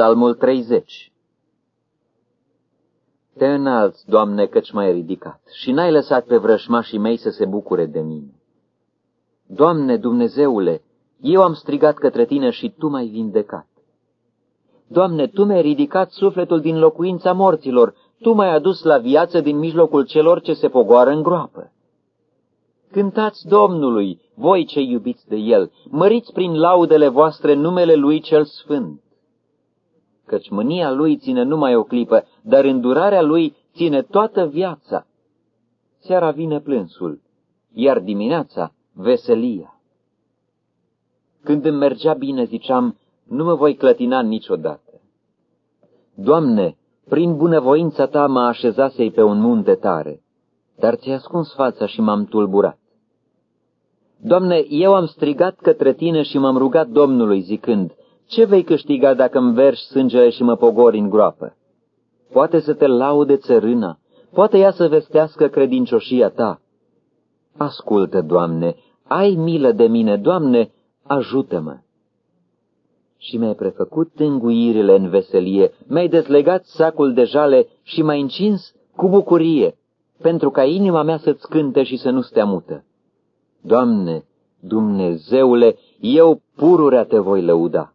Psalmul 30 Te înalți, Doamne, căci m-ai ridicat și n-ai lăsat pe vrășmașii mei să se bucure de mine. Doamne, Dumnezeule, eu am strigat către Tine și Tu m-ai vindecat. Doamne, Tu mi-ai ridicat sufletul din locuința morților, Tu m-ai adus la viață din mijlocul celor ce se pogoară în groapă. Cântați Domnului, voi ce iubiți de El, măriți prin laudele voastre numele Lui cel Sfânt. Căci mânia Lui ține numai o clipă, dar îndurarea Lui ține toată viața. Seara vine plânsul, iar dimineața veselia. Când îmi mergea bine, ziceam, nu mă voi clătina niciodată. Doamne, prin bunăvoința Ta mă așezasei pe un munte tare, dar ți-ai ascuns fața și m-am tulburat. Doamne, eu am strigat către Tine și m-am rugat Domnului zicând, ce vei câștiga dacă îmi verși sângele și mă pogori în groapă? Poate să te laude țărâna, poate ea să vestească credincioșia Ta. Ascultă, Doamne, ai milă de mine, Doamne, ajută-mă! Și mi-ai prefăcut tânguirile în veselie, mi-ai dezlegat sacul de jale și m-ai încins cu bucurie, pentru ca inima mea să-ți cânte și să nu stea mută. Doamne, Dumnezeule, eu pururea te voi lăuda.